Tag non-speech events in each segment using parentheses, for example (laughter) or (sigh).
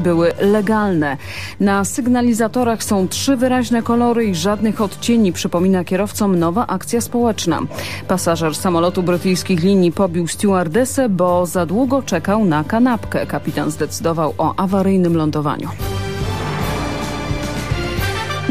były legalne. Na sygnalizatorach są trzy wyraźne kolory i żadnych odcieni, przypomina kierowcom nowa akcja społeczna. Pasażer samolotu brytyjskich linii pobił stewardesę, bo za długo czekał na kanapkę. Kapitan zdecydował o awaryjnym lądowaniu.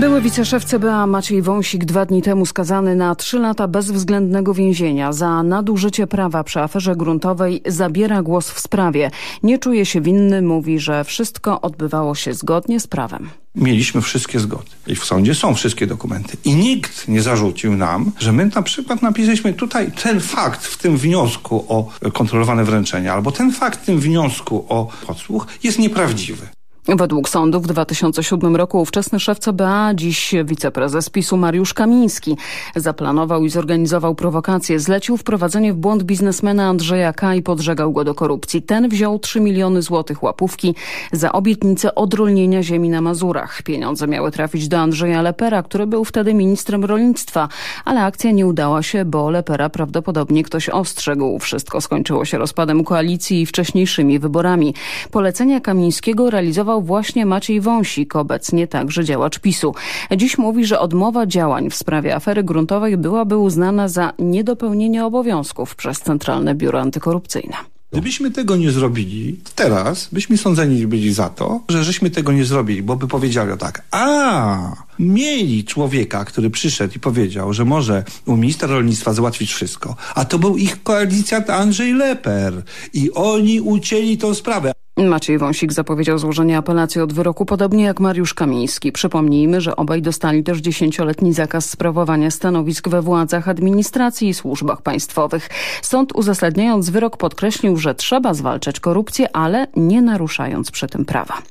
Były wiceszef CBA Maciej Wąsik dwa dni temu skazany na trzy lata bezwzględnego więzienia za nadużycie prawa przy aferze gruntowej zabiera głos w sprawie. Nie czuje się winny, mówi, że wszystko odbywało się zgodnie z prawem. Mieliśmy wszystkie zgody i w sądzie są wszystkie dokumenty. I nikt nie zarzucił nam, że my na przykład napisaliśmy tutaj ten fakt w tym wniosku o kontrolowane wręczenie albo ten fakt w tym wniosku o podsłuch jest nieprawdziwy. Według sądu w 2007 roku ówczesny szef CBA, dziś wiceprezes PiSu Mariusz Kamiński zaplanował i zorganizował prowokację. Zlecił wprowadzenie w błąd biznesmena Andrzeja K. i podżegał go do korupcji. Ten wziął 3 miliony złotych łapówki za obietnicę odrolnienia ziemi na Mazurach. Pieniądze miały trafić do Andrzeja Lepera, który był wtedy ministrem rolnictwa, ale akcja nie udała się, bo Lepera prawdopodobnie ktoś ostrzegł. Wszystko skończyło się rozpadem koalicji i wcześniejszymi wyborami. Polecenia Kamińskiego realizował właśnie Maciej Wąsik, obecnie także działacz PiSu. Dziś mówi, że odmowa działań w sprawie afery gruntowej byłaby uznana za niedopełnienie obowiązków przez Centralne Biuro Antykorupcyjne. Gdybyśmy tego nie zrobili, teraz byśmy sądzeni byli za to, że żeśmy tego nie zrobili, bo by powiedzieli tak, a mieli człowieka, który przyszedł i powiedział, że może u ministra rolnictwa załatwić wszystko, a to był ich koalicjant Andrzej Leper i oni ucięli tą sprawę. Maciej Wąsik zapowiedział złożenie apelacji od wyroku, podobnie jak Mariusz Kamiński. Przypomnijmy, że obaj dostali też dziesięcioletni zakaz sprawowania stanowisk we władzach administracji i służbach państwowych. Sąd uzasadniając wyrok podkreślił, że trzeba zwalczać korupcję, ale nie naruszając przy tym prawa.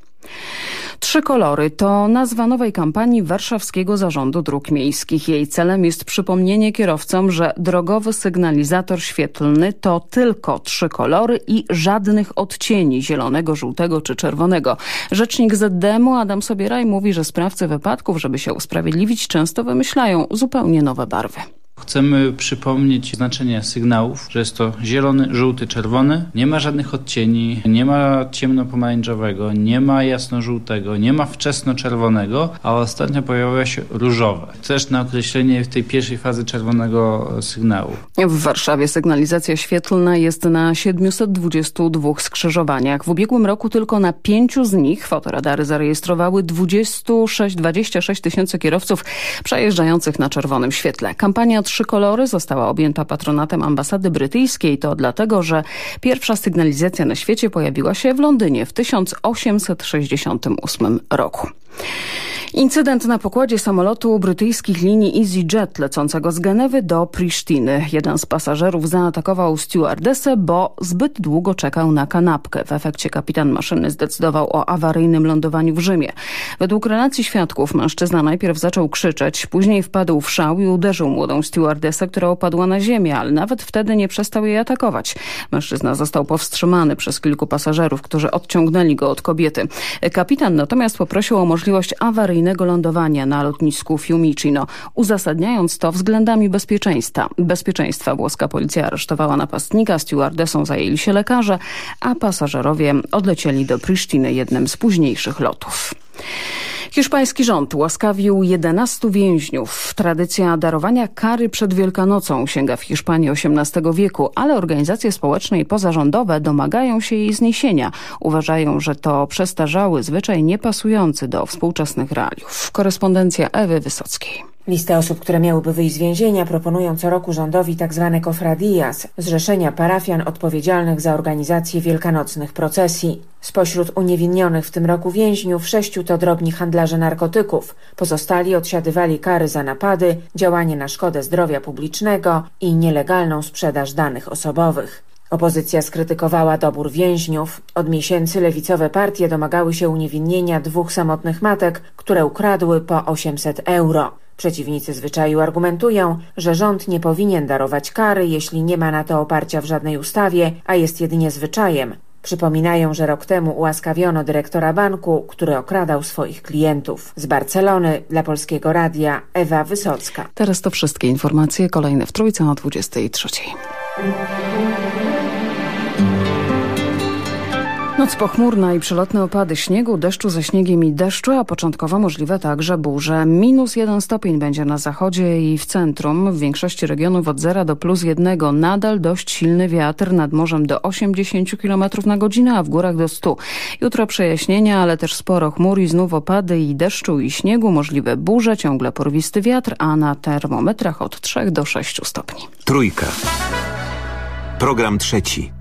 Trzy kolory to nazwa nowej kampanii Warszawskiego Zarządu Dróg Miejskich. Jej celem jest przypomnienie kierowcom, że drogowy sygnalizator świetlny to tylko trzy kolory i żadnych odcieni zielonego, żółtego czy czerwonego. Rzecznik ZDM-u Adam Sobieraj mówi, że sprawcy wypadków, żeby się usprawiedliwić, często wymyślają zupełnie nowe barwy. Chcemy przypomnieć znaczenie sygnałów, że jest to zielony, żółty, czerwony. Nie ma żadnych odcieni, nie ma ciemno-pomarańczowego, nie ma jasno-żółtego, nie ma wczesno-czerwonego, a ostatnio pojawia się różowe. Też na określenie tej pierwszej fazy czerwonego sygnału. W Warszawie sygnalizacja świetlna jest na 722 skrzyżowaniach. W ubiegłym roku tylko na pięciu z nich fotoradary zarejestrowały 26, 26 tysięcy kierowców przejeżdżających na czerwonym świetle. Kampania Trzy kolory została objęta patronatem ambasady brytyjskiej. To dlatego, że pierwsza sygnalizacja na świecie pojawiła się w Londynie w 1868 roku. Incydent na pokładzie samolotu brytyjskich linii EasyJet lecącego z Genewy do Prisztiny. Jeden z pasażerów zaatakował stewardessę, bo zbyt długo czekał na kanapkę. W efekcie kapitan maszyny zdecydował o awaryjnym lądowaniu w Rzymie. Według relacji świadków mężczyzna najpierw zaczął krzyczeć, później wpadł w szał i uderzył młodą stewardessę, która opadła na ziemię, ale nawet wtedy nie przestał jej atakować. Mężczyzna został powstrzymany przez kilku pasażerów, którzy odciągnęli go od kobiety. Kapitan natomiast poprosił o możliwość awaryjnego lądowania na lotnisku Fiumicino, uzasadniając to względami bezpieczeństwa. Bezpieczeństwa włoska policja aresztowała napastnika, stewardesą zajęli się lekarze, a pasażerowie odlecieli do Prisztiny jednym z późniejszych lotów. Hiszpański rząd łaskawił 11 więźniów. Tradycja darowania kary przed Wielkanocą sięga w Hiszpanii XVIII wieku, ale organizacje społeczne i pozarządowe domagają się jej zniesienia. Uważają, że to przestarzały zwyczaj niepasujący do współczesnych realiów. Korespondencja Ewy Wysockiej. Listę osób, które miałyby wyjść z więzienia proponują co roku rządowi tzw. Tak cofradías, zrzeszenia parafian odpowiedzialnych za organizację wielkanocnych procesji. Spośród uniewinnionych w tym roku więźniów sześciu to drobni handlarze narkotyków. Pozostali odsiadywali kary za napady, działanie na szkodę zdrowia publicznego i nielegalną sprzedaż danych osobowych. Opozycja skrytykowała dobór więźniów. Od miesięcy lewicowe partie domagały się uniewinnienia dwóch samotnych matek, które ukradły po 800 euro. Przeciwnicy zwyczaju argumentują, że rząd nie powinien darować kary, jeśli nie ma na to oparcia w żadnej ustawie, a jest jedynie zwyczajem. Przypominają, że rok temu ułaskawiono dyrektora banku, który okradał swoich klientów. Z Barcelony dla Polskiego Radia Ewa Wysocka. Teraz to wszystkie informacje, kolejne w Trójce o 23. Noc pochmurna i przelotne opady śniegu, deszczu ze śniegiem i deszczu, a początkowo możliwe także burze. Minus jeden stopień będzie na zachodzie i w centrum. W większości regionów od 0 do plus jednego. Nadal dość silny wiatr nad morzem do 80 km na godzinę, a w górach do 100. Jutro przejaśnienia, ale też sporo chmur i znów opady i deszczu i śniegu. Możliwe burze, ciągle porwisty wiatr, a na termometrach od 3 do 6 stopni. Trójka. Program trzeci.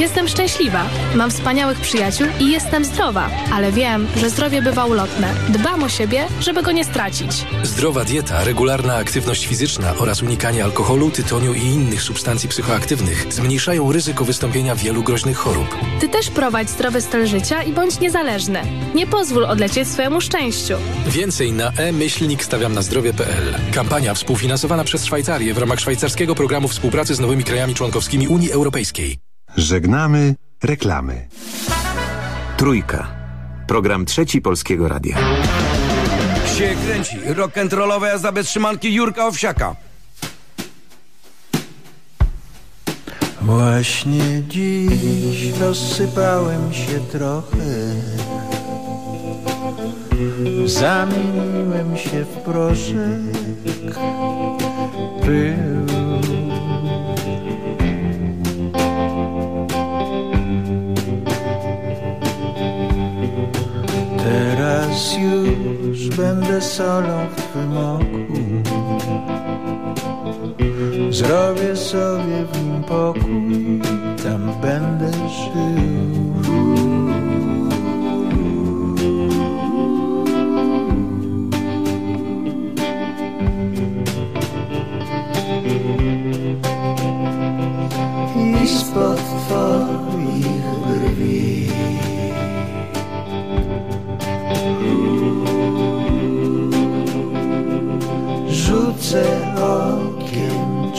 Jestem szczęśliwa, mam wspaniałych przyjaciół i jestem zdrowa, ale wiem, że zdrowie bywa ulotne. Dbam o siebie, żeby go nie stracić. Zdrowa dieta, regularna aktywność fizyczna oraz unikanie alkoholu, tytoniu i innych substancji psychoaktywnych zmniejszają ryzyko wystąpienia wielu groźnych chorób. Ty też prowadź zdrowy styl życia i bądź niezależny. Nie pozwól odlecieć swojemu szczęściu. Więcej na e-myślnik stawiam na zdrowie.pl. Kampania współfinansowana przez Szwajcarię w ramach szwajcarskiego programu współpracy z nowymi krajami członkowskimi Unii Europejskiej. Żegnamy reklamy. Trójka. Program trzeci Polskiego Radia. Się kręci. Rock'n'rollowa jazda bez trzymanki Jurka Owsiaka. Właśnie dziś rozsypałem się trochę Zamieniłem się w proszek Pył Już będę solą w twym oku. Zrobię sobie w nim pokój Tam będę żył. I spod Okiem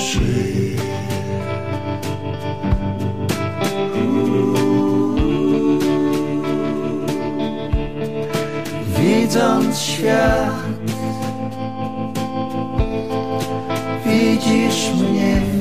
Widząc świat Widzisz mnie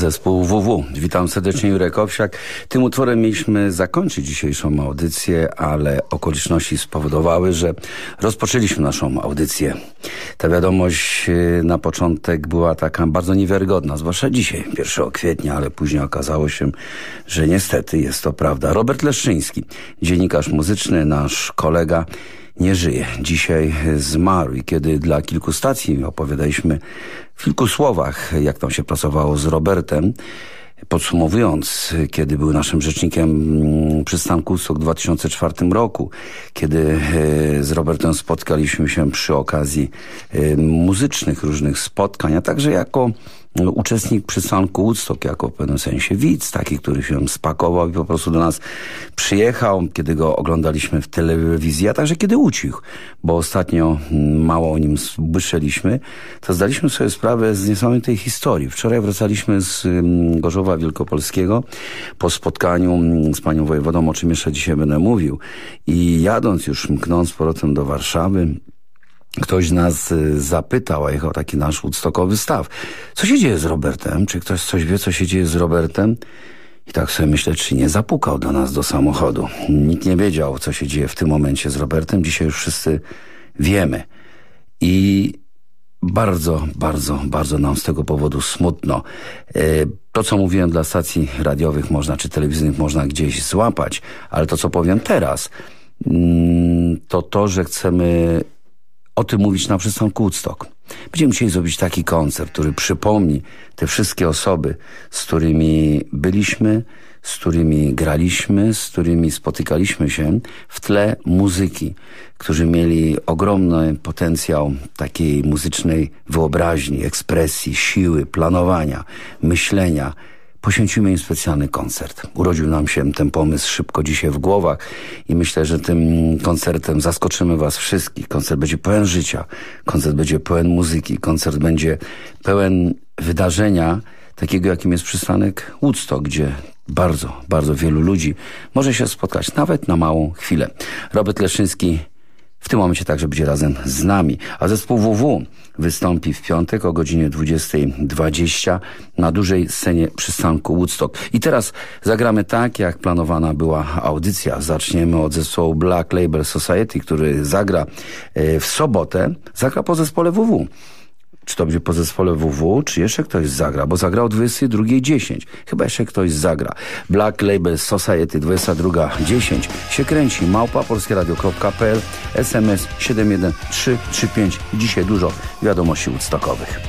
zespół WW. Witam serdecznie, Jurek Owsiak. Tym utworem mieliśmy zakończyć dzisiejszą audycję, ale okoliczności spowodowały, że rozpoczęliśmy naszą audycję. Ta wiadomość y, na początek była taka bardzo niewiarygodna, zwłaszcza dzisiaj, 1 kwietnia, ale później okazało się, że niestety jest to prawda. Robert Leszczyński, dziennikarz muzyczny, nasz kolega, nie żyje. Dzisiaj zmarł i kiedy dla kilku stacji opowiadaliśmy w kilku słowach, jak tam się pracowało z Robertem, Podsumowując, kiedy był naszym rzecznikiem mm, przystanku w 2004 roku, kiedy e, z Robertem spotkaliśmy się przy okazji e, muzycznych różnych spotkań, a także jako uczestnik przystanku Woodstock, jako w pewnym sensie widz, taki, który się spakował i po prostu do nas przyjechał, kiedy go oglądaliśmy w telewizji, a także kiedy ucichł, bo ostatnio mało o nim słyszeliśmy, to zdaliśmy sobie sprawę z niesamowitej historii. Wczoraj wracaliśmy z mm, Gorzowa Wielkopolskiego po spotkaniu mm, z panią wojewodą, o czym jeszcze dzisiaj będę mówił i jadąc już, mknąc powrotem do Warszawy, Ktoś nas y, zapytał, a jechał taki nasz woodstockowy staw. Co się dzieje z Robertem? Czy ktoś coś wie, co się dzieje z Robertem? I tak sobie myślę, czy nie zapukał do nas do samochodu. Nikt nie wiedział, co się dzieje w tym momencie z Robertem. Dzisiaj już wszyscy wiemy. I bardzo, bardzo, bardzo nam z tego powodu smutno. Y, to, co mówiłem dla stacji radiowych można, czy telewizyjnych można gdzieś złapać, ale to, co powiem teraz, mm, to to, że chcemy o tym mówić na przystanku Woodstock. Będziemy dzisiaj zrobić taki koncert, który przypomni te wszystkie osoby, z którymi byliśmy, z którymi graliśmy, z którymi spotykaliśmy się w tle muzyki, którzy mieli ogromny potencjał takiej muzycznej wyobraźni, ekspresji, siły, planowania, myślenia, poświęcimy im specjalny koncert. Urodził nam się ten pomysł szybko dzisiaj w głowach i myślę, że tym koncertem zaskoczymy was wszystkich. Koncert będzie pełen życia, koncert będzie pełen muzyki, koncert będzie pełen wydarzenia, takiego jakim jest przystanek Woodstock, gdzie bardzo, bardzo wielu ludzi może się spotkać, nawet na małą chwilę. Robert Leszyński w tym momencie także będzie razem z nami. A zespół WW wystąpi w piątek o godzinie 20.20 na dużej scenie przystanku Woodstock. I teraz zagramy tak, jak planowana była audycja. Zaczniemy od zespołu Black Label Society, który zagra e, w sobotę. Zagra po zespole WW czy to będzie po zespole WW, czy jeszcze ktoś zagra, bo zagrał 22.10. Chyba jeszcze ktoś zagra. Black Label Society 22.10 się kręci. Małpa polskieradio.pl SMS 71335. Dzisiaj dużo wiadomości woodstockowych.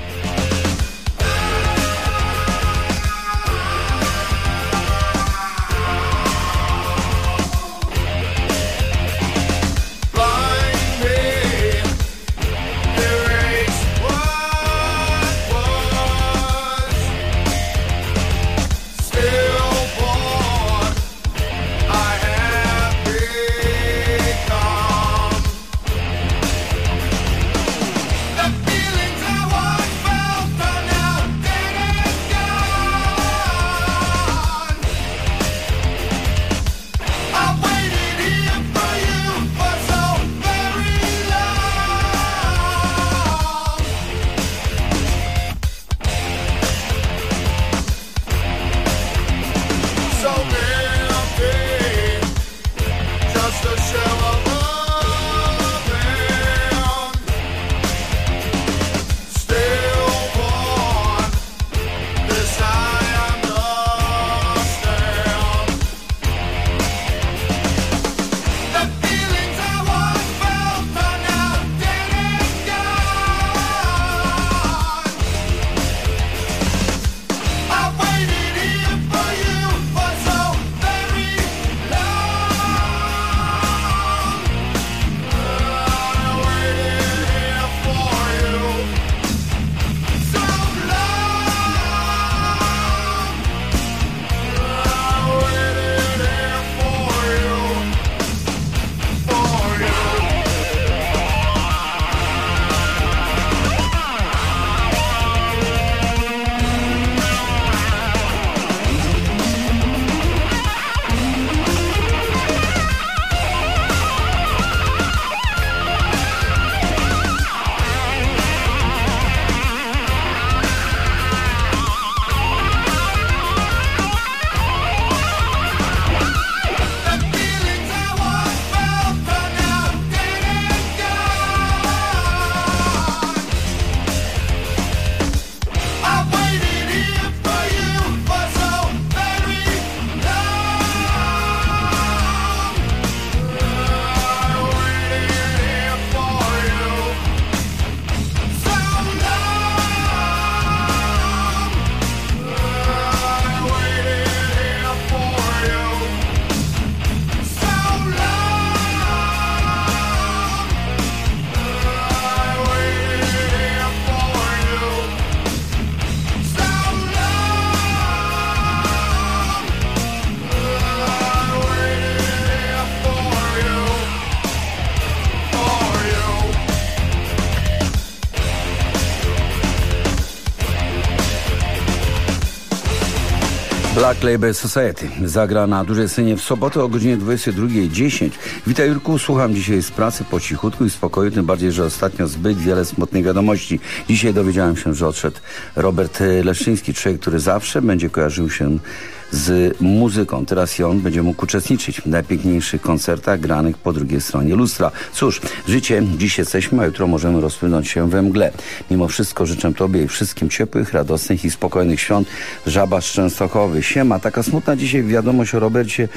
Label Society zagra na dużej scenie w sobotę o godzinie 22.10. Witaj Jurku, słucham dzisiaj z pracy po cichutku i spokoju, tym bardziej, że ostatnio zbyt wiele smutnych wiadomości. Dzisiaj dowiedziałem się, że odszedł Robert Leszczyński, człowiek, który zawsze będzie kojarzył się z muzyką. Teraz i on będzie mógł uczestniczyć w najpiękniejszych koncertach granych po drugiej stronie lustra. Cóż, życie dziś jesteśmy, a jutro możemy rozpłynąć się we mgle. Mimo wszystko życzę Tobie i wszystkim ciepłych, radosnych i spokojnych świąt. Żaba z Częstochowy. Siema, taka smutna dzisiaj wiadomość o Robercie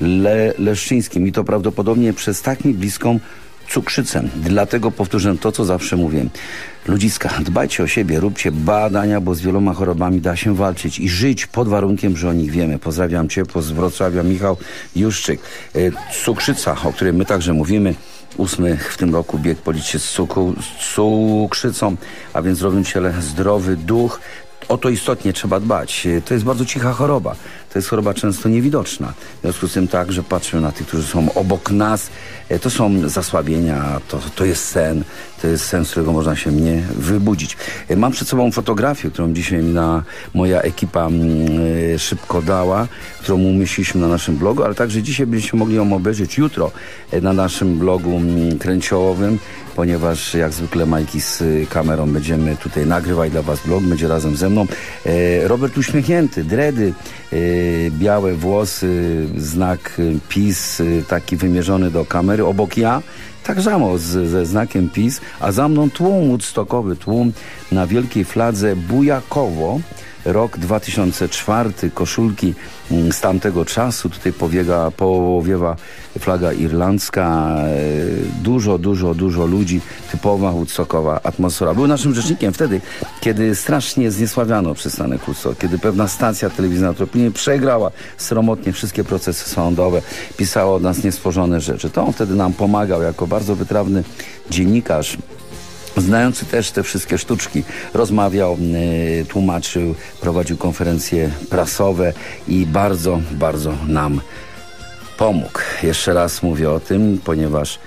Le Leszczyńskim i to prawdopodobnie przez tak mi bliską cukrzycę. Dlatego powtórzę to, co zawsze mówię. Ludziska, dbajcie o siebie, róbcie badania, bo z wieloma chorobami da się walczyć i żyć pod warunkiem, że o nich wiemy. Pozdrawiam ciepło z Wrocławia, Michał Juszczyk. E, cukrzyca, o której my także mówimy, ósmy w tym roku bieg policzyć z, cukru, z cukrzycą, a więc zdrowym ciele zdrowy duch. O to istotnie trzeba dbać. E, to jest bardzo cicha choroba. To jest choroba często niewidoczna. W związku z tym tak, że patrzymy na tych, którzy są obok nas. E, to są zasłabienia, to, to jest sen. To jest sen, z którego można się mnie wybudzić. E, mam przed sobą fotografię, którą dzisiaj na moja ekipa mm, e, szybko dała, którą umieściliśmy na naszym blogu, ale także dzisiaj będziecie mogli ją obejrzeć jutro na naszym blogu mm, kręciołowym, ponieważ jak zwykle Majki z kamerą będziemy tutaj nagrywać dla Was blog, będzie razem ze mną. Robert uśmiechnięty, dredy, białe włosy, znak PiS, taki wymierzony do kamery. Obok ja, tak samo z, ze znakiem PiS, a za mną tłum woodstockowy, tłum na wielkiej fladze Bujakowo rok 2004, koszulki mm, z tamtego czasu, tutaj powiega, powiewa flaga irlandzka, e, dużo, dużo, dużo ludzi, typowa woodstockowa atmosfera. Był naszym rzecznikiem wtedy, kiedy strasznie zniesławiano przystanek Woodstock, kiedy pewna stacja telewizyjna Tropinie przegrała sromotnie wszystkie procesy sądowe, pisała od nas niestworzone rzeczy. To on wtedy nam pomagał jako bardzo wytrawny dziennikarz, znający też te wszystkie sztuczki. Rozmawiał, y, tłumaczył, prowadził konferencje prasowe i bardzo, bardzo nam pomógł. Jeszcze raz mówię o tym, ponieważ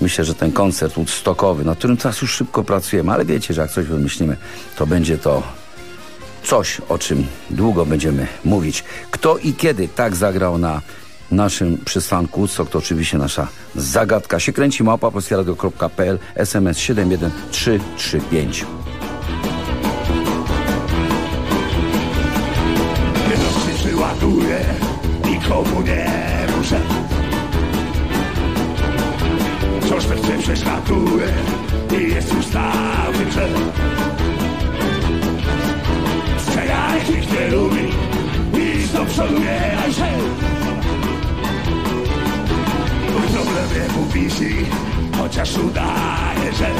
myślę, że ten koncert woodstockowy, na którym teraz już szybko pracujemy, ale wiecie, że jak coś wymyślimy, to będzie to coś, o czym długo będziemy mówić. Kto i kiedy tak zagrał na naszym przystanku, co to oczywiście nasza zagadka się kręci, małpa SMS 71335. Jedności przyładuję, nikomu nie muszę. Prześladuję i jest. Strzelanych nikt nie lubi i do przodu nie. Problemie wisi, chociaż udaje, że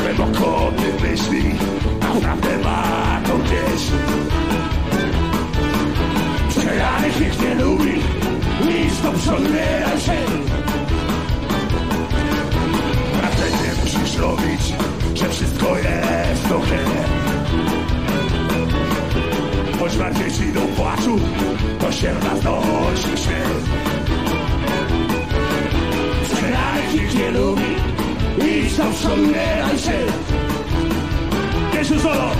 głęboko ty myśli naprawdę ma to gdzieś. Przegranych nikt nie lubi, nic do przodu się. Prawdę nie musisz robić, że wszystko jest do Choć bardziej ci do płaczu To się nas donosi się Przegranych nikt nie lubi I sam wspominaj się solo!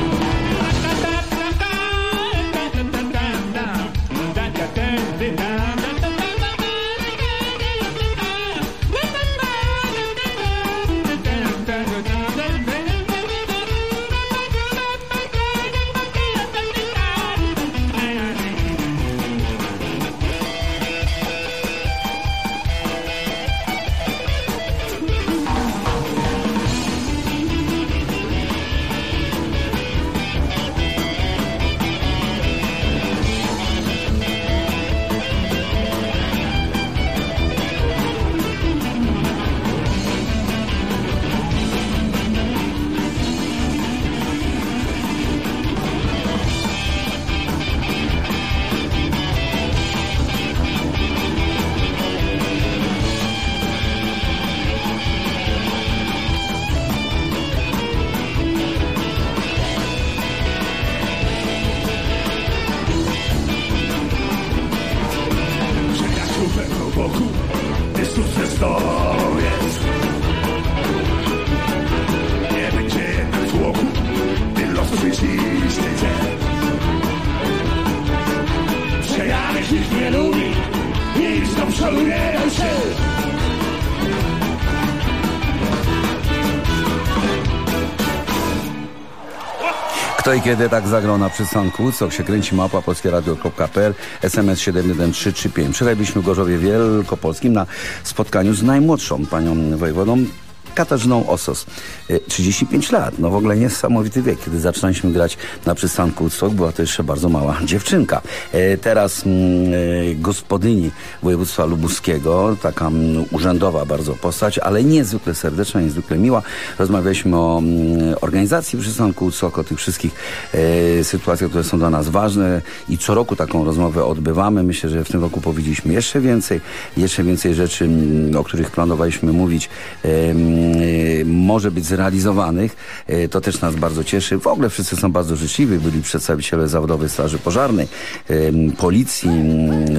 I kiedy tak zagrał na przystanku, się kręci mapa polskieradio.pl, SMS 71335. Wczoraj byliśmy w Gorzowie Wielkopolskim na spotkaniu z najmłodszą panią wojewodą, Katarzyną Osos. Y, 35 lat, no w ogóle niesamowity wiek. Kiedy zaczynaliśmy grać na przystanku Woodstock, była to jeszcze bardzo mała dziewczynka. Y, Teraz mm, y, gospodyni województwa lubuskiego, taka mm, urzędowa bardzo postać, ale niezwykle serdeczna, niezwykle miła. Rozmawialiśmy o mm, organizacji przystanku Woodstock, o tych wszystkich e, sytuacjach, które są dla nas ważne i co roku taką rozmowę odbywamy. Myślę, że w tym roku powiedzieliśmy jeszcze więcej, jeszcze więcej rzeczy, o których planowaliśmy mówić. Y, może być zrealizowanych. Y, To też nas bardzo cieszy. W ogóle wszyscy są bardzo życzliwi. Byli przedstawiciele zawodowej Straży Pożarnej, y, policji,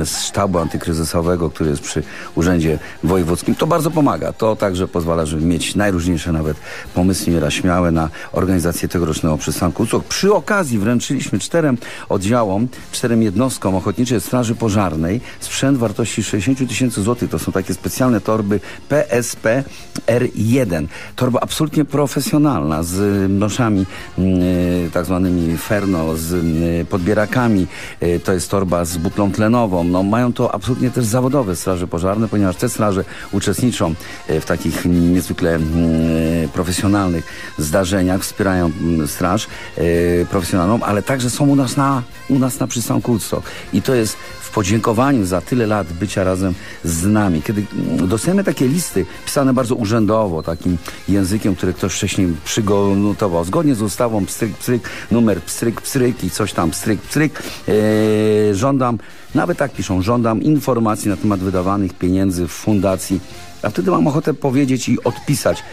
z sztabu antykryzysowego, który jest przy Urzędzie Wojewódzkim. To bardzo pomaga. To także pozwala, żeby mieć najróżniejsze nawet pomysły nieraz śmiałe na organizację tegorocznego przystanku. Co przy okazji wręczyliśmy czterem oddziałom, czterem jednostkom Ochotniczej Straży Pożarnej sprzęt wartości 60 tysięcy złotych. To są takie specjalne torby PSP R1. Torba absolutnie profesjonalna z y, noszami y, tak zwanymi Ferno, z y, podbierakami. Y, to jest torba z butlą tlenową. No, mają to absolutnie też zawodowe straże pożarne, ponieważ te straże uczestniczą y, w takich niezwykle profesjonalnych zdarzeniach, wspierają straż profesjonalną, ale także są u nas na, u nas na przystanku Woodstock. I to jest w podziękowaniu za tyle lat bycia razem z nami. Kiedy dostajemy takie listy pisane bardzo urzędowo, takim językiem, który ktoś wcześniej przygotował, zgodnie z ustawą pstryk, pstryk, numer pstryk, pstryk i coś tam pstryk, pstryk, e, żądam, nawet tak piszą, żądam informacji na temat wydawanych pieniędzy w fundacji, a wtedy mam ochotę powiedzieć i odpisać,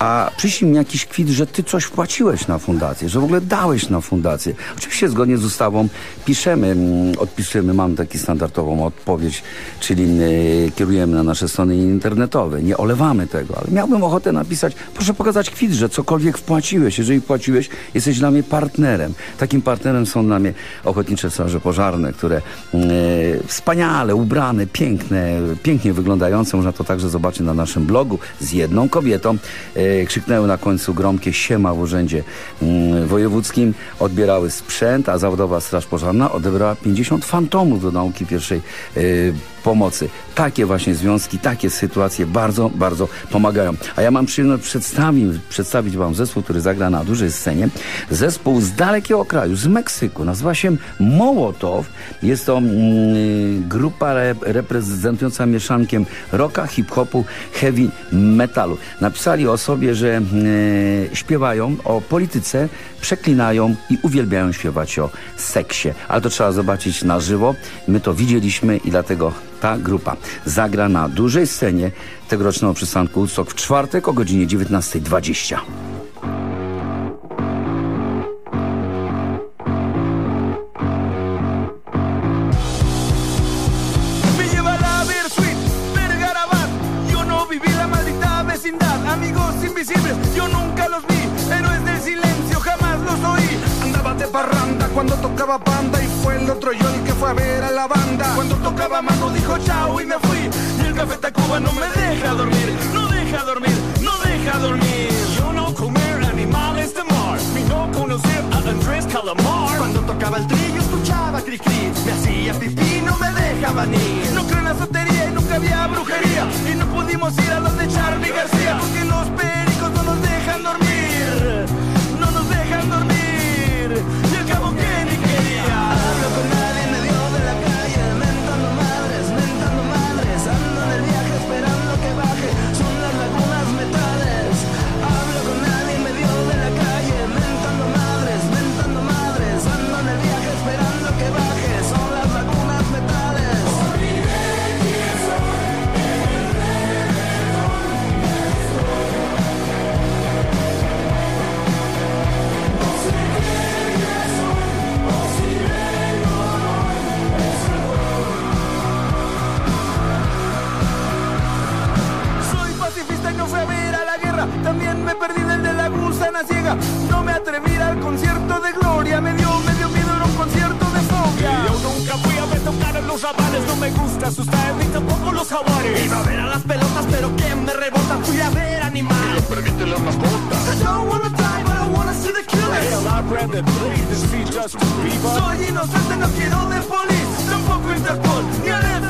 a przyślij mi jakiś kwit, że ty coś wpłaciłeś na fundację, że w ogóle dałeś na fundację. Oczywiście zgodnie z ustawą piszemy, mm, odpisujemy, mamy taką standardową odpowiedź, czyli y, kierujemy na nasze strony internetowe. Nie olewamy tego, ale miałbym ochotę napisać, proszę pokazać kwit, że cokolwiek wpłaciłeś. Jeżeli płaciłeś, jesteś dla mnie partnerem. Takim partnerem są dla mnie Ochotnicze Straże Pożarne, które y, wspaniale ubrane, piękne, pięknie wyglądające. Można to także zobaczyć na naszym blogu z jedną kobietą. Y, krzyknęły na końcu gromkie siema w urzędzie mm, wojewódzkim, odbierały sprzęt, a zawodowa Straż Pożarna odebrała 50 fantomów do nauki pierwszej y, pomocy. Takie właśnie związki, takie sytuacje bardzo, bardzo pomagają. A ja mam przyjemność przedstawić, przedstawić wam zespół, który zagra na dużej scenie. Zespół z dalekiego kraju, z Meksyku. Nazywa się Mołotow. Jest to mm, grupa re, reprezentująca mieszankiem rocka, hip-hopu, heavy metalu. Napisali o sobie, że e, śpiewają o polityce, przeklinają i uwielbiają śpiewać o seksie. Ale to trzeba zobaczyć na żywo. My to widzieliśmy i dlatego ta grupa zagra na dużej scenie tegorocznego przystanku Woodstock w czwartek o godzinie 19.20. chao y me fui. Y el café Tacuba no me deja dormir. No deja dormir, no deja dormir. Yo no comer animales de mar. Ni no conocer a Andrés Calamar. Cuando tocaba el trillo escuchaba cri cri. Me hacía pipí, no me dejaban ir. No creo en la sotería y nunca había brujería. Y no pudimos ir a los de Charlie García. Porque los pericos no nos dejan dormir. No nos dejan dormir. Del de la gusana ciega. No me atreví al concierto de gloria. Me dio, me dio miedo en un concierto de fobia. Yo nunca fui a ver tocar a los avales, no me gusta su style ni tampoco los jaguares. Iba a ver a las pelotas, pero ¿quién me rebota? Fui a ver animal. Permite la mascota. I don't wanna die, but I wanna see the killers. Hell, I'd rather Bieber. Soy inocente, no quiero de police, tampoco Interpol, ni al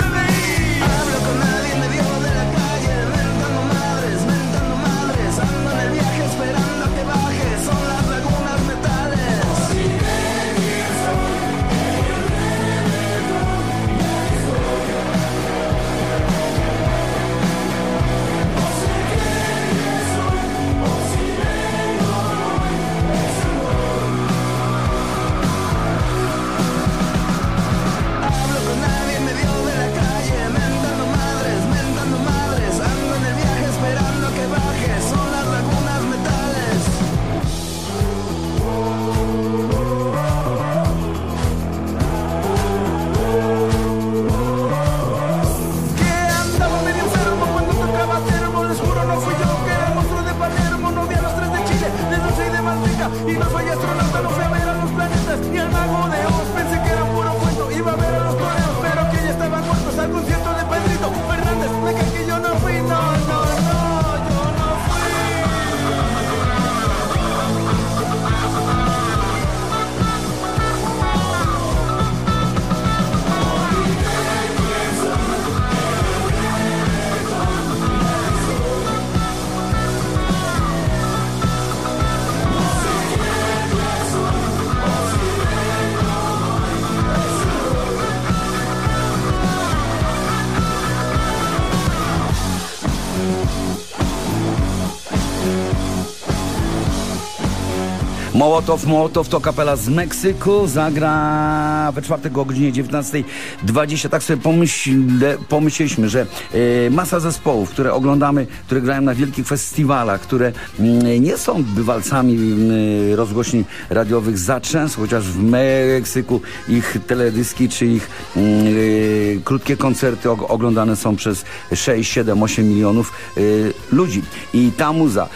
Mołotow, Mołotow to kapela z Meksyku, zagra we czwartek o godzinie 19.20. Tak sobie pomyśle, pomyśleliśmy, że e, masa zespołów, które oglądamy, które grają na wielkich festiwalach, które mm, nie są bywalcami mm, rozgłośni radiowych za często, chociaż w Meksyku ich teledyski czy ich mm, e, krótkie koncerty og- oglądane są przez 6, 7, 8 milionów e, ludzi. I ta muza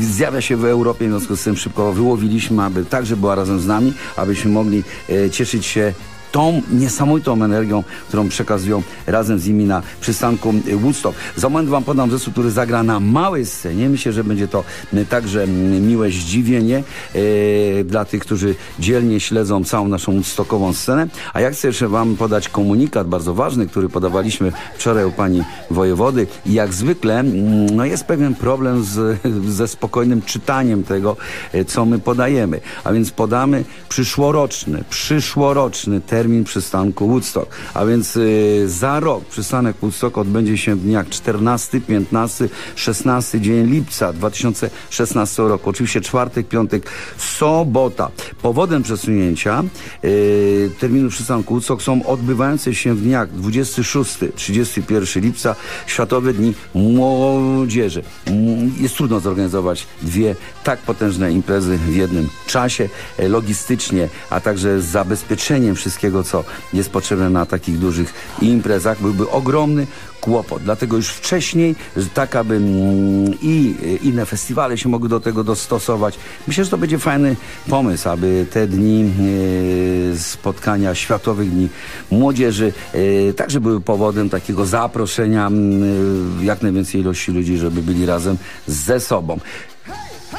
zjawia się w Europie, w związku z tym szybko wyłowiliśmy, aby także była razem z nami, abyśmy mogli e, cieszyć się tą niesamowitą energią, którą przekazują razem z nimi na przystanku Woodstock. Za moment wam podam zespół, który zagra na małej scenie. Myślę, że będzie to także miłe zdziwienie e, dla tych, którzy dzielnie śledzą całą naszą Woodstockową scenę. A ja chcę jeszcze wam podać komunikat bardzo ważny, który podawaliśmy wczoraj u pani wojewody i jak zwykle mm, no jest pewien problem z, ze spokojnym czytaniem tego, e, co my podajemy. A więc podamy przyszłoroczny, przyszłoroczny termin przystanku Woodstock. A więc y, za rok przystanek Woodstock odbędzie się w dniach 14, 15, 16 dzień lipca 2016 roku. Oczywiście czwartek, piątek, sobota. Powodem przesunięcia y, terminu przystanku Woodstock są odbywające się w dniach 26, 31 lipca Światowe Dni Młodzieży. Mm, Jest trudno zorganizować dwie tak potężne imprezy w jednym czasie, logistycznie, a także z zabezpieczeniem wszystkiego, co jest potrzebne na takich dużych imprezach, byłby ogromny kłopot. Dlatego już wcześniej, tak aby mm, i e, inne festiwale się mogły do tego dostosować. Myślę, że to będzie fajny pomysł, aby te dni e, spotkania Światowych Dni Młodzieży e, także były powodem takiego zaproszenia mm, jak najwięcej ilości ludzi, żeby byli razem ze sobą.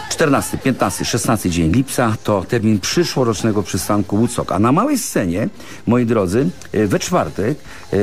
14, 15, 16 dzień lipca to termin przyszłorocznego przystanku Woodstock. A na małej scenie, moi drodzy, e, we czwartek, e,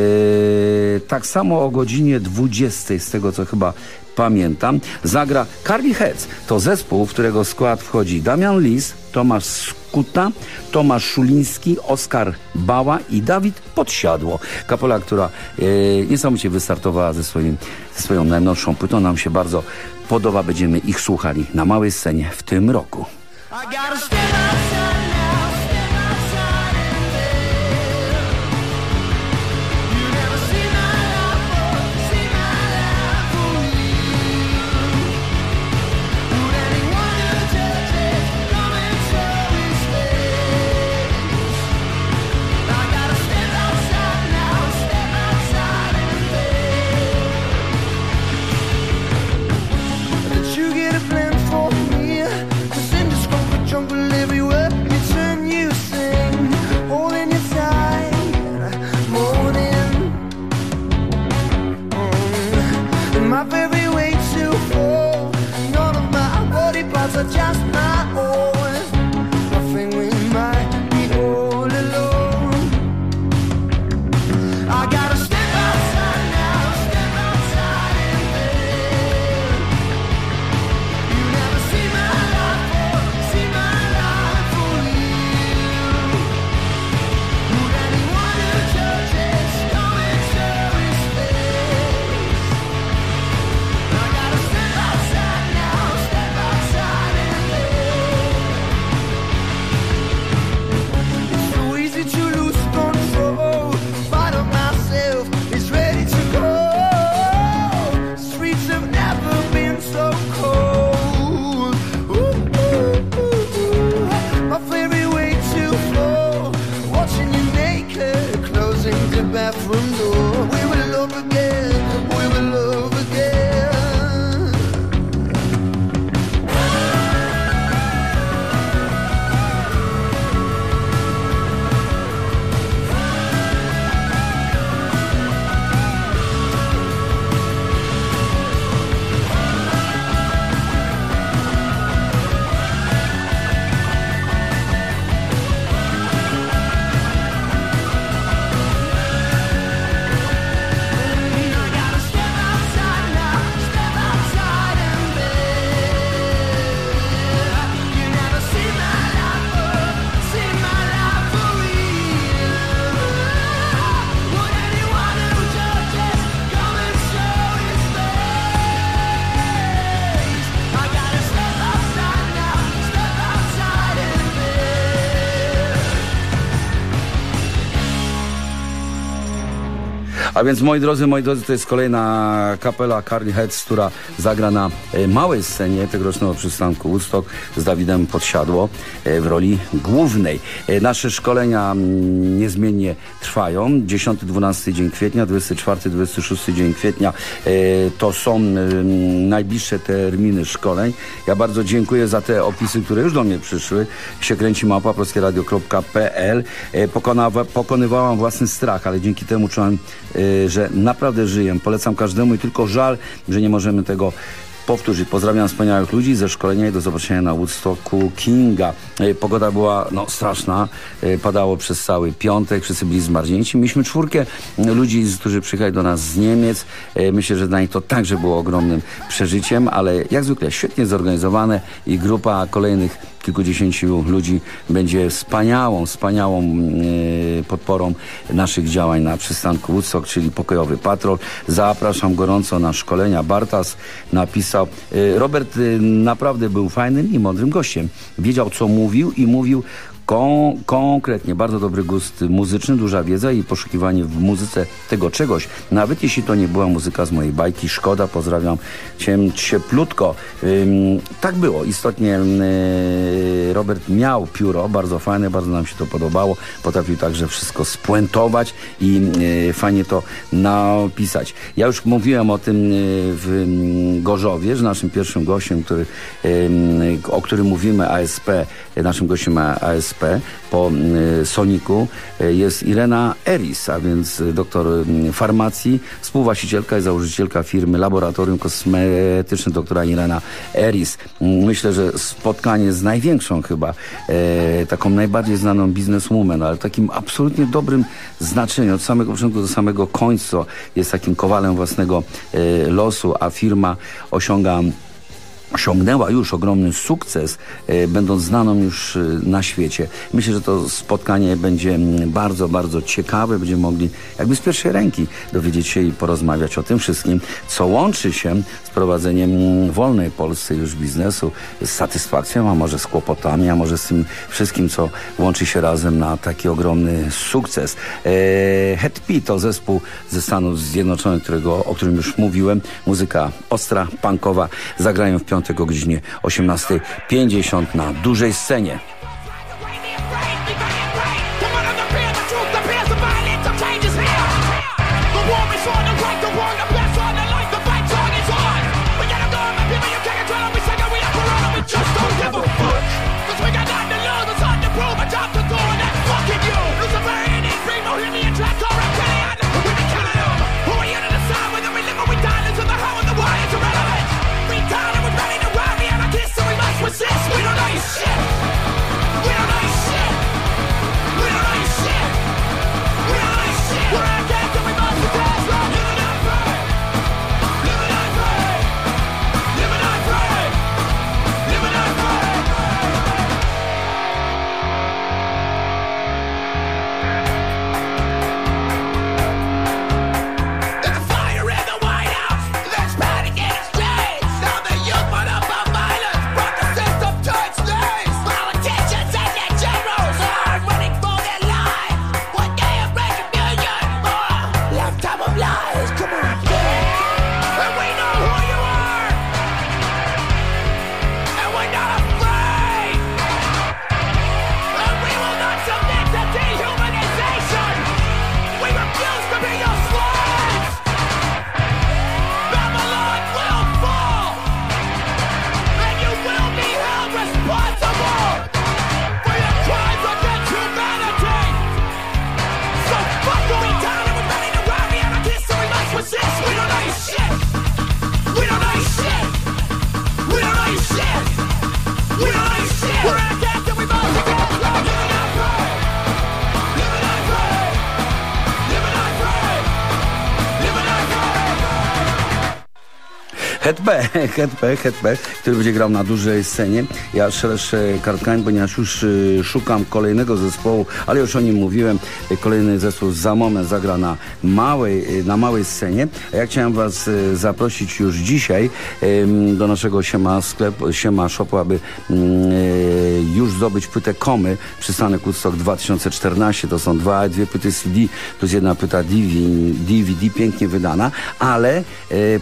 tak samo o godzinie 20, z tego co chyba pamiętam, zagra Carly Heads. To zespół, w którego skład wchodzi Damian Lis, Tomasz Skuta, Tomasz Szuliński, Oskar Bała i Dawid Podsiadło. Kapela, która e, niesamowicie wystartowała ze, swoim, ze swoją najnowszą płytą. Nam się bardzo podoba. Będziemy ich słuchali na małej scenie w tym roku. Więc moi drodzy, moi drodzy, to jest kolejna kapela Carly Heads, która zagra na e, małej scenie tegorocznego przystanku Woodstock z Dawidem Podsiadło e, w roli głównej. E, Nasze szkolenia mm, niezmiennie trwają. 10-12 dzień kwietnia, 24-26 dzień kwietnia to są najbliższe terminy szkoleń. Ja bardzo dziękuję za te opisy, które już do mnie przyszły. się kręci mapa polskieradio.pl. Pokonywałam własny strach, ale dzięki temu czułem, e, że naprawdę żyję. Polecam każdemu i tylko żal, że nie możemy tego powtórzyć. Pozdrawiam wspaniałych ludzi ze szkolenia i do zobaczenia na Woodstocku Kinga. E, Pogoda była no, straszna, E, padało przez cały piątek, wszyscy byli zmarznięci. Mieliśmy czwórkę ludzi, którzy przyjechali do nas z Niemiec. Myślę, że dla nich to także było ogromnym przeżyciem, ale jak zwykle świetnie zorganizowane i grupa kolejnych kilkudziesięciu ludzi będzie wspaniałą, wspaniałą e, podporą naszych działań na przystanku Woodstock, czyli pokojowy patrol. Zapraszam gorąco na szkolenia. Bartas napisał, e, Robert e, naprawdę był fajnym i mądrym gościem. Wiedział, co mówił i mówił Kon konkretnie, bardzo dobry gust muzyczny, duża wiedza i poszukiwanie w muzyce tego czegoś. Nawet jeśli to nie była muzyka z mojej bajki, szkoda, pozdrawiam cię cieplutko. Ym, tak było, istotnie yy, Robert miał pióro, bardzo fajne, bardzo nam się to podobało. Potrafił także wszystko spuentować i yy, fajnie to napisać. Ja już mówiłem o tym yy, w Gorzowie, że naszym pierwszym gościem, który, o którym mówimy, ASP, naszym gościem ASP po Soniku y, jest Irena Eris, a więc doktor farmacji, współwłaścicielka i założycielka firmy Laboratorium Kosmetyczne doktora Irena Eris. Myślę, że spotkanie z największą chyba, e, taką najbardziej znaną bizneswoman, ale takim absolutnie dobrym znaczeniu, od samego początku do samego końca jest takim kowalem własnego e, losu, a firma osiąga osiągnęła już ogromny sukces, e, będąc znaną już e, na świecie. Myślę, że to spotkanie będzie mm, bardzo, bardzo ciekawe. Będziemy mogli jakby z pierwszej ręki dowiedzieć się i porozmawiać o tym wszystkim, co łączy się z prowadzeniem mm, wolnej Polsce już biznesu z satysfakcją, a może z kłopotami, a może z tym wszystkim, co łączy się razem na taki ogromny sukces. E, Het P to zespół ze Stanów Zjednoczonych, którego, o którym już mówiłem. Muzyka ostra, punkowa. Zagrają w piątek o godzinie 18.50 na dużej scenie. Hetbe, (laughs) Hetbe, Hetbe, który będzie grał na dużej scenie. Ja szeleszę kartkami, ponieważ już y, szukam kolejnego zespołu, ale już o nim mówiłem. Kolejny zespół za moment zagra na małej, y, na małej scenie. A ja chciałem was y, zaprosić już dzisiaj do naszego Siema sklepu, Siema Shopu, aby y, już zdobyć płytę Komy przystanek Woodstock 2014. To są dwa, dwie płyty CD plus jedna płyta DVD, DVD pięknie wydana, ale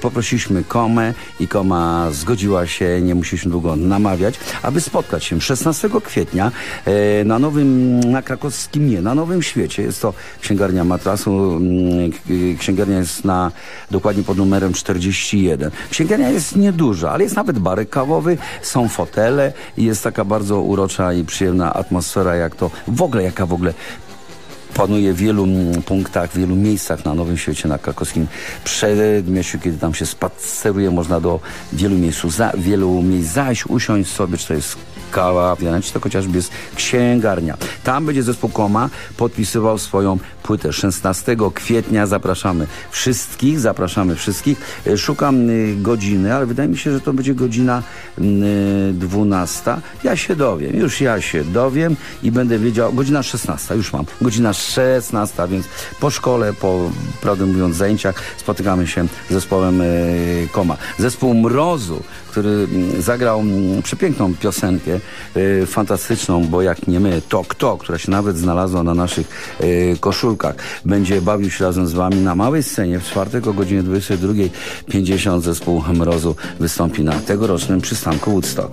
poprosiliśmy Komę i Koma zgodziła się, nie musieliśmy długo namawiać, aby spotkać się 16 kwietnia e, na nowym, na krakowskim nie, na Nowym Świecie. Jest to księgarnia matrasu. mm, Księgarnia jest na dokładnie pod numerem 41. Księgarnia jest nieduża, ale jest nawet barek kawowy, są fotele i jest taka bardzo urocza i przyjemna atmosfera, jak to w ogóle, jaka w ogóle panuje w wielu mm, punktach, w wielu miejscach na Nowym Świecie, na krakowskim przedmieściu, kiedy tam się spaceruje, można do wielu miejsc, za, wielu miejsc zajść, usiąść sobie, czy to jest kaławiarnia, czy to chociażby jest księgarnia. Tam będzie zespół Koma podpisywał swoją płytę 16 kwietnia. Zapraszamy wszystkich, zapraszamy wszystkich. E, Szukam y, godziny, ale wydaje mi się, że to będzie godzina y, 12. Ja się dowiem, już ja się dowiem i będę wiedział, godzina 16, już mam, godzina 16, więc po szkole, po, prawdę mówiąc, zajęciach spotykamy się z zespołem y, Koma. Zespół Mrozu, który mm, zagrał mm, przepiękną piosenkę, y, fantastyczną, bo jak nie my, to kto, która się nawet znalazła na naszych y, koszulkach, będzie bawił się razem z wami na małej scenie w czwartek o godzinie 22.50 zespół Mrozu wystąpi na tegorocznym przystanku Woodstock.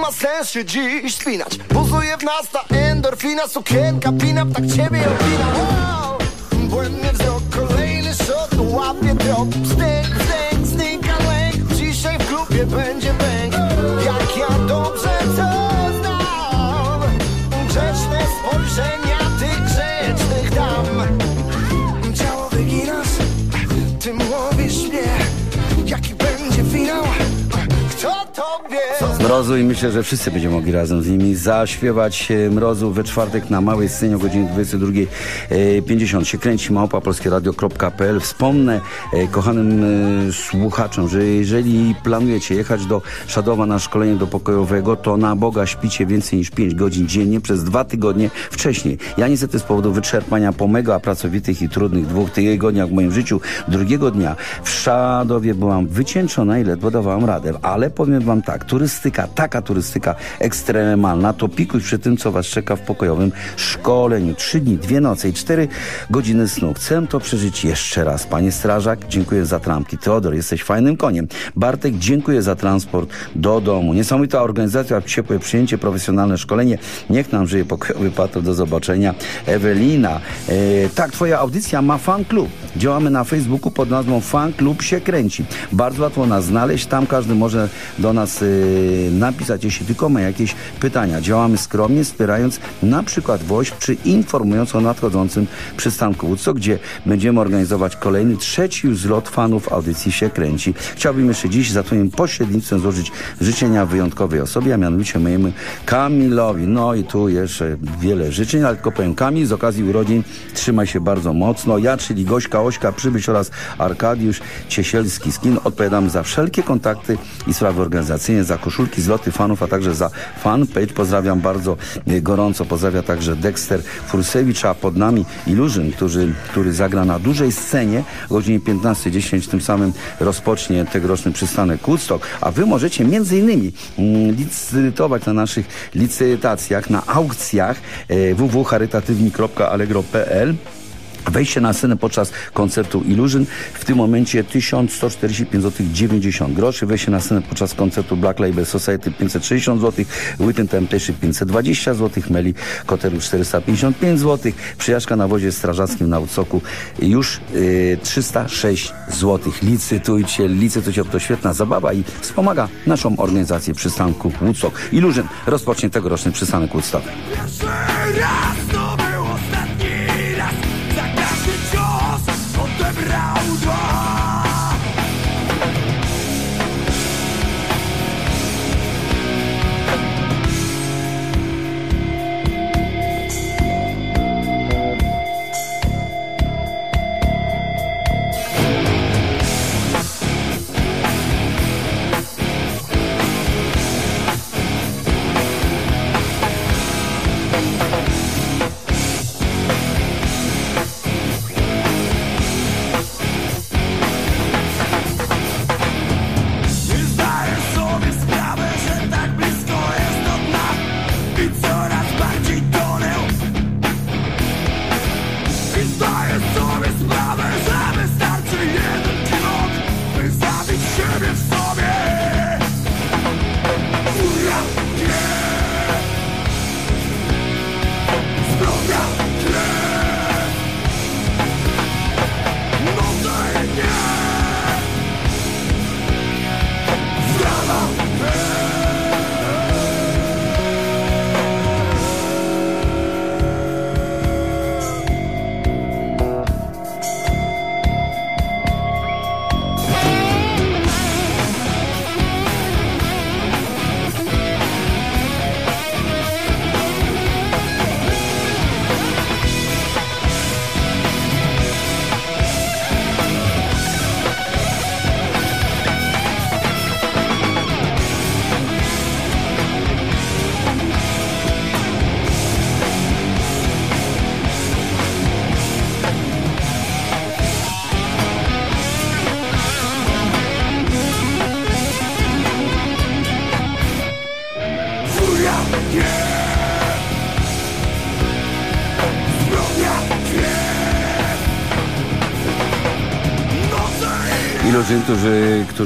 Ma sens się dziś spinać? Buzuje w nas ta endorfina Sukienka, pin-up, tak ciebie opina wow! Błędny wzrok, kolejny shot Łapie drop, stęk, stęk, znika lęk Dzisiaj w klubie będzie bęk Jak ja dobrze Mrozu i myślę, że wszyscy będziemy mogli razem z nimi zaśpiewać e, Mrozu we czwartek na małej scenie o godzinie 22.50 się kręci małpa polskieradio.pl Wspomnę e, kochanym e, słuchaczom, że jeżeli planujecie jechać do Szadowa na szkolenie do pokojowego, to na Boga śpicie więcej niż 5 godzin dziennie przez dwa tygodnie wcześniej. Ja niestety z powodu wyczerpania po mega pracowitych i trudnych dwóch tygodniach w moim życiu, drugiego dnia w Szadowie byłam wycieńczona i ledwo dawałam radę, ale powiem wam tak, turystyka turystyka, taka turystyka ekstremalna, to pikuj przy tym, co was czeka w pokojowym szkoleniu. Trzy dni, dwie noce i cztery godziny snu. Chcę to przeżyć jeszcze raz. Panie strażak, dziękuję za trampki. Teodor, jesteś fajnym koniem. Bartek, dziękuję za transport do domu. Niesamowita organizacja, ciepłe przyjęcie, profesjonalne szkolenie. Niech nam żyje pokojowy patrol. Do zobaczenia. Ewelina. E, tak, twoja audycja ma fan klub. Działamy na Facebooku pod nazwą Fan Klub się kręci. Bardzo łatwo nas znaleźć. Tam każdy może do nas y, napisać, jeśli tylko ma jakieś pytania. Działamy skromnie, wspierając na przykład WOŚP, czy informując o nadchodzącym przystanku Woodstock, gdzie będziemy organizować kolejny, trzeci już zlot fanów audycji się kręci. Chciałbym jeszcze dziś za twoim pośrednictwem złożyć życzenia wyjątkowej osobie, a mianowicie mojemu Kamilowi. No i tu jeszcze wiele życzeń, ale tylko powiem Kamil, z okazji urodzin trzymaj się bardzo mocno. Ja, czyli Gośka, Ośka, Przybyś oraz Arkadiusz Ciesielski z Kin odpowiadamy za wszelkie kontakty i sprawy organizacyjne, za koszulki, zloty fanów, a także za fanpage. Pozdrawiam bardzo gorąco. Pozdrawia także Dexter Fursewicz, a pod nami Illusion, który, który zagra na dużej scenie o godzinie 15.10. Tym samym rozpocznie tegoroczny przystanek Woodstock, a wy możecie między innymi mm, licytować na naszych licytacjach, na aukcjach e, www.charytatywni.allegro.pl Wejście na scenę podczas koncertu Illusion w tym momencie 1145 zł 90 groszy. Wejście na scenę podczas koncertu Black Label Society 560 zł, Within Temptation 520 zł, Meli Koteru 455 zł, przyjażdżka na wozie strażackim na Ucoku już yy, 306 zł. Licytujcie, licytujcie, to świetna zabawa i wspomaga naszą organizację przystanku Woodstock. Illusion rozpocznie tegoroczny przystanek Woodstock. Pierwszy raz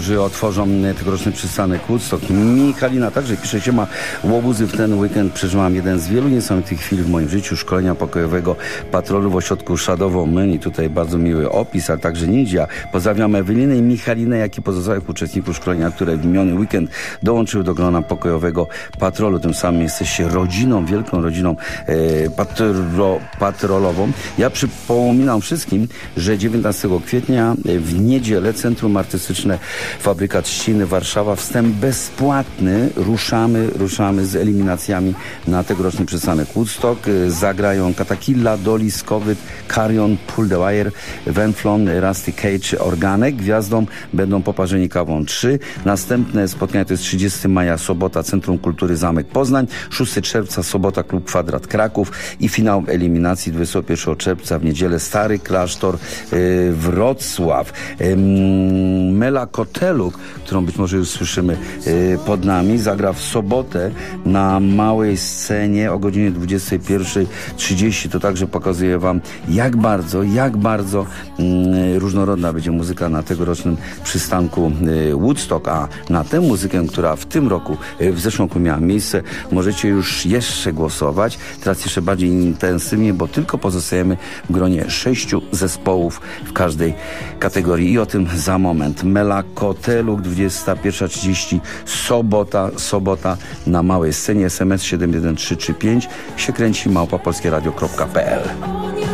którzy, otworzą e, tegoroczny przystanek Woodstock. Michalina także pisze się ma łobuzy w ten weekend. Przeżyłam jeden z wielu niesamowitych chwil w moim życiu. Szkolenia pokojowego patrolu w ośrodku Shadow Men i tutaj bardzo miły opis, a także ninja. Pozdrawiam Ewelinę i Michalinę, jak i pozostałych uczestników szkolenia, które w miniony weekend dołączyły do grona pokojowego patrolu. Tym samym jesteście rodziną, wielką rodziną e, patro, patrolową. Ja przypominam wszystkim, że 19 kwietnia e, w niedzielę Centrum Artystyczne Fabryka Trzciny Warszawa. Wstęp bezpłatny. Ruszamy, ruszamy z eliminacjami na tegoroczny przystanek Woodstock. Zagrają Katakilla, Dolly, Skowyt, Carion, Pull the Wire, Venflon, Rusty Cage, Organek. Gwiazdą będą Poparzeni Kawą 3. Następne spotkanie to jest 30 maja, sobota, Centrum Kultury Zamek Poznań. 6 czerwca, sobota, Klub Kwadrat Kraków. I finał eliminacji 21 czerwca w niedzielę Stary Klasztor yy, Wrocław. Ym, mm, Koteluk, którą być może już słyszymy y, pod nami, zagra w sobotę na małej scenie o godzinie 21.30. To także pokazuje wam, jak bardzo, jak bardzo mm, różnorodna będzie muzyka na tegorocznym przystanku y, Woodstock, a na tę muzykę, która w tym roku, y, w zeszłym roku miała miejsce, możecie już jeszcze głosować. Teraz jeszcze bardziej intensywnie, bo tylko pozostajemy w gronie sześciu zespołów w każdej kategorii. I o tym za moment. Mela Koteluk, 21.30, sobota, sobota na małej scenie. SMS 71335 się kręci małpapolskieradio.pl Moim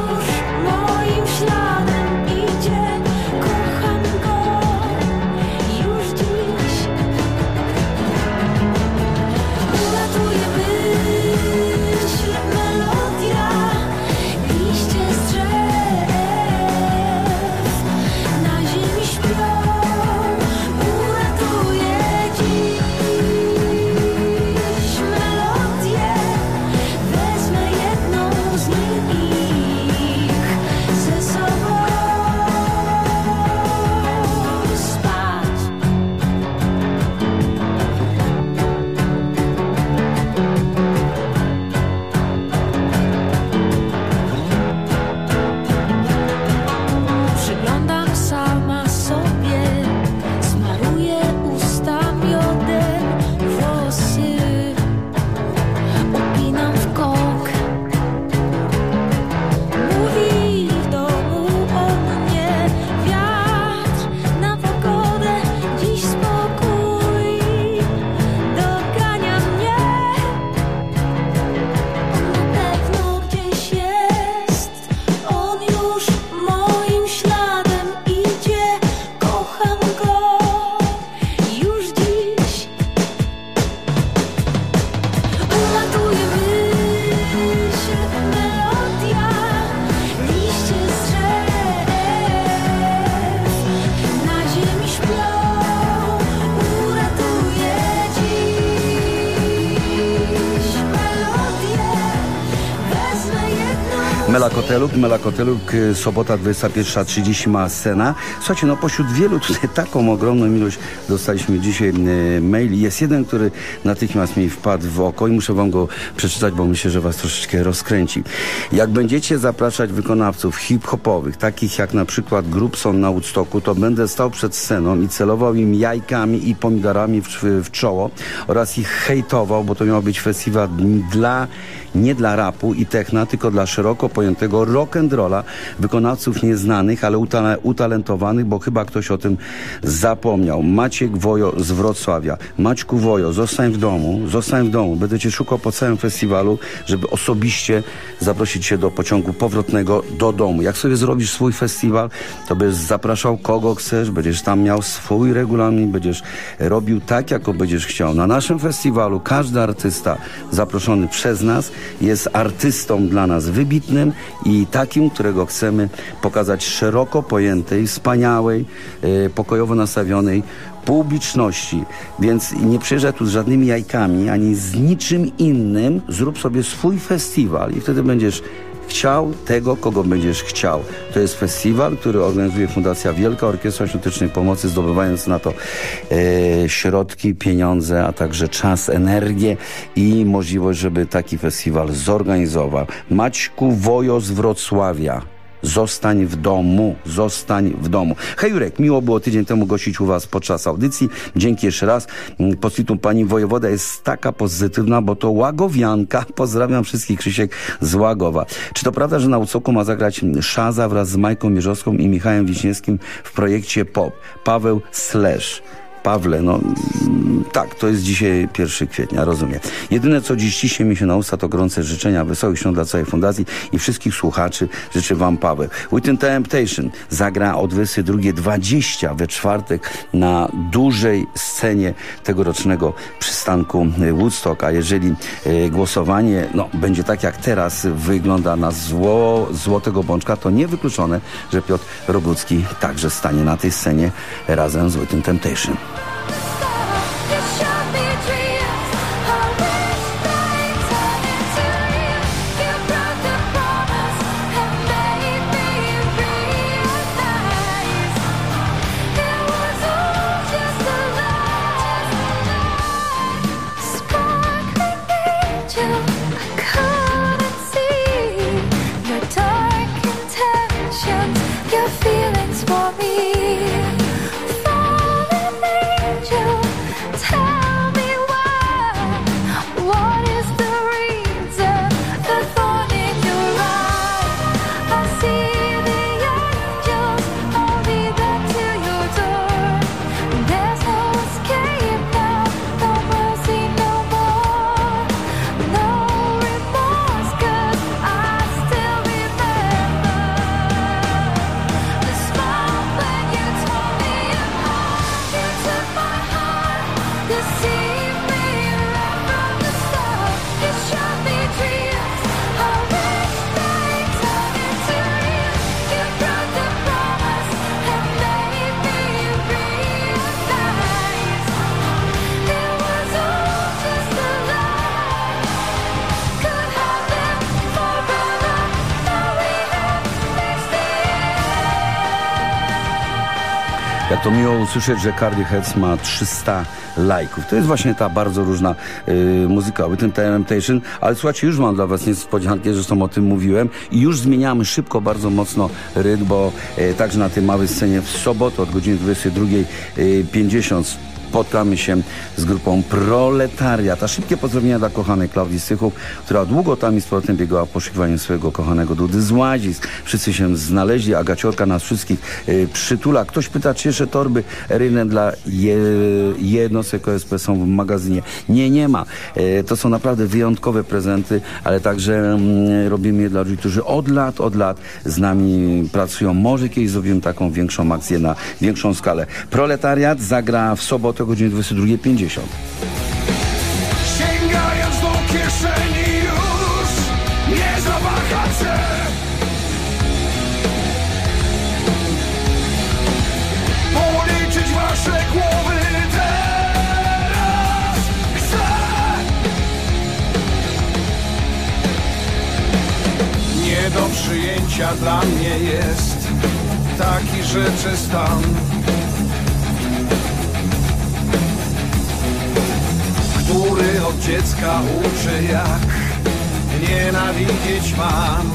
jedną. Mela Koteluk, Mela Koteluk, y, sobota 21.30 ma scena. Słuchajcie, no pośród wielu tutaj (laughs) taką ogromną ilość dostaliśmy dzisiaj maili. Jest jeden, który natychmiast mi wpadł w oko i muszę wam go przeczytać, bo myślę, że was troszeczkę rozkręci. Jak będziecie zapraszać wykonawców hip-hopowych, takich jak na przykład Grubson na Woodstocku, to będę stał przed sceną i celował im jajkami i pomidorami w, w czoło oraz ich hejtował, bo to miał być festiwal dla nie dla rapu i techna, tylko dla szeroko pojętego rock'n'rolla, wykonawców nieznanych, ale utale, utalentowanych, bo chyba ktoś o tym zapomniał. Maciek Wojo z Wrocławia. Maćku Wojo, zostań w domu, zostań w domu. Będę cię szukał po całym festiwalu, żeby osobiście zaprosić cię do pociągu powrotnego do domu. Jak sobie zrobisz swój festiwal, to będziesz zapraszał kogo chcesz, będziesz tam miał swój regulamin, będziesz robił tak, jako będziesz chciał. Na naszym festiwalu każdy artysta zaproszony przez nas jest artystą dla nas wybitnym i takim, którego chcemy pokazać szeroko pojętej, wspaniałej, e, pokojowo nastawionej publiczności. Więc nie przyjeżdżaj tu z żadnymi jajkami, ani z niczym innym. Zrób sobie swój festiwal i wtedy będziesz chciał tego, kogo będziesz chciał. To jest festiwal, który organizuje Fundacja Wielka Orkiestra Świątecznej Pomocy, zdobywając na to e, środki, pieniądze, a także czas, energię i możliwość, żeby taki festiwal zorganizował. Maćku Wojo z Wrocławia. Zostań w domu, zostań w domu. Hej Jurek, miło było tydzień temu gościć u Was podczas audycji. Dzięki jeszcze raz. Postitum pani wojewoda jest taka pozytywna, bo to łagowianka. (laughs) Pozdrawiam wszystkich Krzysiek z Łagowa. Czy to prawda, że na Ucoku ma zagrać Szaza wraz z Majką Mierzowską i Michałem Wiśniewskim w projekcie POP? Paweł Slash. Pawle, no tak, to jest dzisiaj 1 kwietnia, rozumiem. Jedyne, co dziś ciśnie mi się na usta, to gorące życzenia wesołych świąt dla całej fundacji i wszystkich słuchaczy. Życzę wam, Paweł. Within Temptation zagra od 22.20 we czwartek na dużej scenie tegorocznego przystanku Woodstock, a jeżeli e, głosowanie no, będzie tak jak teraz wygląda na zło, złotego bączka, to niewykluczone, że Piotr Rogucki także stanie na tej scenie razem z Within Temptation. the stars. Usłyszeć, że Cardi Heads ma 300 lajków. To jest właśnie ta bardzo różna y, muzyka. Tym Temptation, ale słuchajcie, już mam dla was niespodziankę, zresztą o tym mówiłem i już zmieniamy szybko, bardzo mocno rytm, bo y, także na tej małej scenie w sobotę od godziny 22.50 spotkamy się z grupą Proletariat. A szybkie pozdrowienia dla kochanej Klaudii Sychów, która długo tam i z powrotem biegała w swojego kochanego Dudy z Łazisk. Wszyscy się znaleźli, Agaciorka nas wszystkich y, przytula. Ktoś pyta, czy jeszcze torby rynne dla je, jednostek OSP są w magazynie. Nie, nie ma. Y, to są naprawdę wyjątkowe prezenty, ale także mm, robimy je dla ludzi, którzy od lat, od lat z nami pracują. Może kiedyś zrobimy taką większą akcję na większą skalę. Proletariat zagra w sobotę o godzinie 22.50. Sięgając do kieszeni już nie wasze głowy Nie do przyjęcia dla mnie jest taki rzeczy stan który od dziecka uczy jak nienawidzieć mam.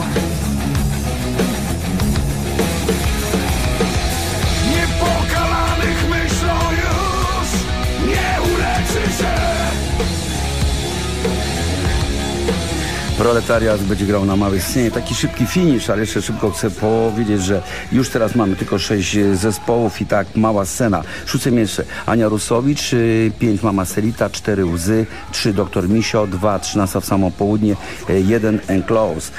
Proletariat będzie grał na małej scenie. Taki szybki finisz, ale jeszcze szybko chcę powiedzieć, że już teraz mamy tylko sześć e, zespołów i tak mała scena. Szóste miejsce Ania Rusowicz, y, pięć Mama Selita, cztery Łzy, trzy Doktor Misio, dwa Trzynasta w samo południe, e, jeden Enclose.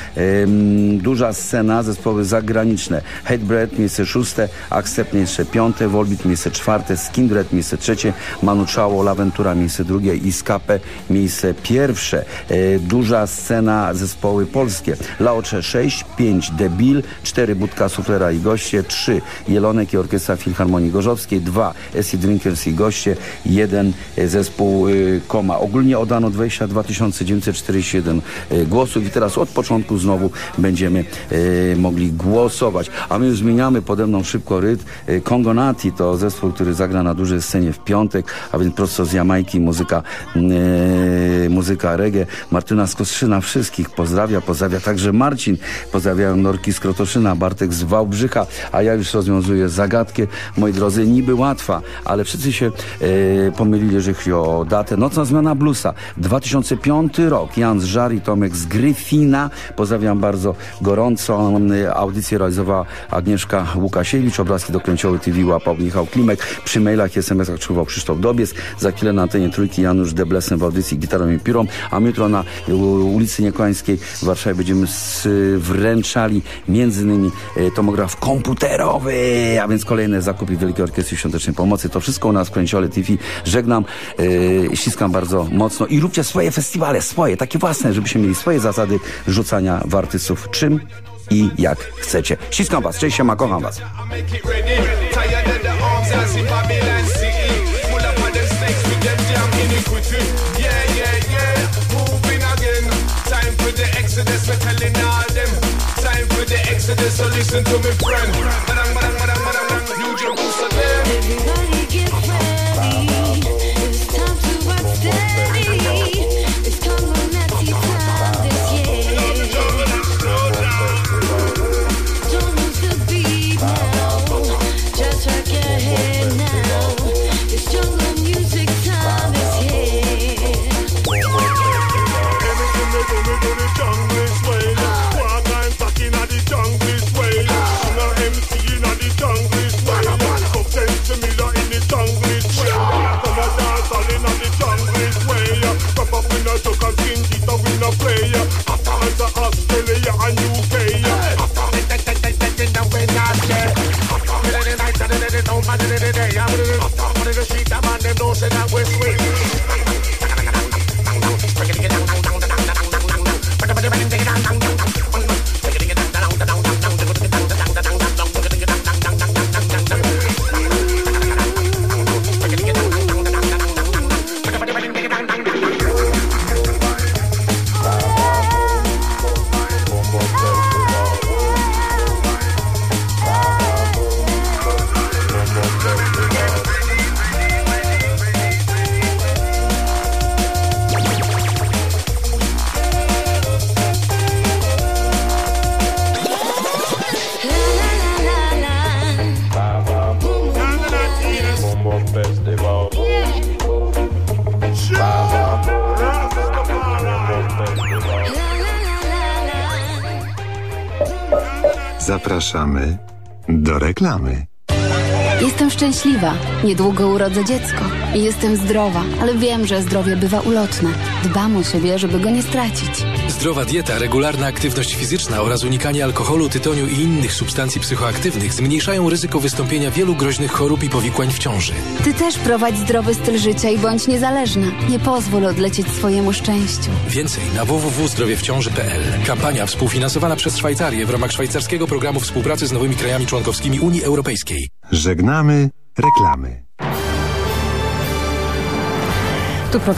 Duża scena, zespoły zagraniczne. Hatebread miejsce szóste, Accept miejsce piąte, Volbeat miejsce czwarte, Skindred miejsce trzecie, Manu Chao, Laventura miejsce drugie i Skape miejsce pierwsze. E, Duża scena zespoły polskie. Laocze 6, 5 Debil, 4 Budka Suflera i goście, 3 Jelonek i Orkiestra Filharmonii Gorzowskiej, 2 Acid Drinkers i goście, 1 zespół y, Koma. Ogólnie oddano 22 941 y, głosów i teraz od początku znowu będziemy y, mogli głosować. A my już zmieniamy pode mną szybko rytm. Y, Congo Nati to zespół, który zagra na dużej scenie w piątek, a więc prosto z Jamajki muzyka, y, muzyka reggae. Martyna Skoszyna wszystkich. Pozdrawia, pozdrawia także Marcin, pozdrawiają Norki z Krotoszyna, Bartek z Wałbrzycha, a ja już rozwiązuję zagadkę, moi drodzy, niby łatwa, ale wszyscy się e, pomylili, jeżeli chodzi o datę. Nocna zmiana bluesa, 2005 rok, Jan z Żar i Tomek z Gryfina, pozdrawiam bardzo gorąco, audycję realizowała Agnieszka Łukasiewicz, obrazki do Kręcioły TV łapał Michał Klimek, przy mailach i SMS-ach czuwał Krzysztof Dobiec, za chwilę na antenie trójki Janusz Deblesem w audycji Gitarą i Piórą, a jutro na e, ulicy Niekłańskiej w Warszawie będziemy wręczali między innymi e, tomograf komputerowy, a więc kolejne zakupy Wielkiej Orkiestry Świątecznej Pomocy. To wszystko u nas w Kręciole TV. Żegnam, e, ściskam bardzo mocno i róbcie swoje festiwale, swoje, takie własne, żebyście mieli swoje zasady rzucania w artystów czym i jak chcecie. Ściskam was, cześć, siema, kocham was. Exodus. We're telling all them. Time for the exodus. So listen to me, friend. Reklamy. Jestem szczęśliwa. Niedługo urodzę dziecko. I jestem zdrowa, ale wiem, że zdrowie bywa ulotne. Dbam o siebie, żeby go nie stracić. Zdrowa dieta, regularna aktywność fizyczna oraz unikanie alkoholu, tytoniu i innych substancji psychoaktywnych zmniejszają ryzyko wystąpienia wielu groźnych chorób i powikłań w ciąży. Ty też prowadź zdrowy styl życia i bądź niezależna. Nie pozwól odlecieć swojemu szczęściu. Więcej na www.zdrowiewciąży.pl. Kampania współfinansowana przez Szwajcarię w ramach szwajcarskiego programu współpracy z nowymi krajami członkowskimi Unii Europejskiej. Żegnamy reklamy. Tu program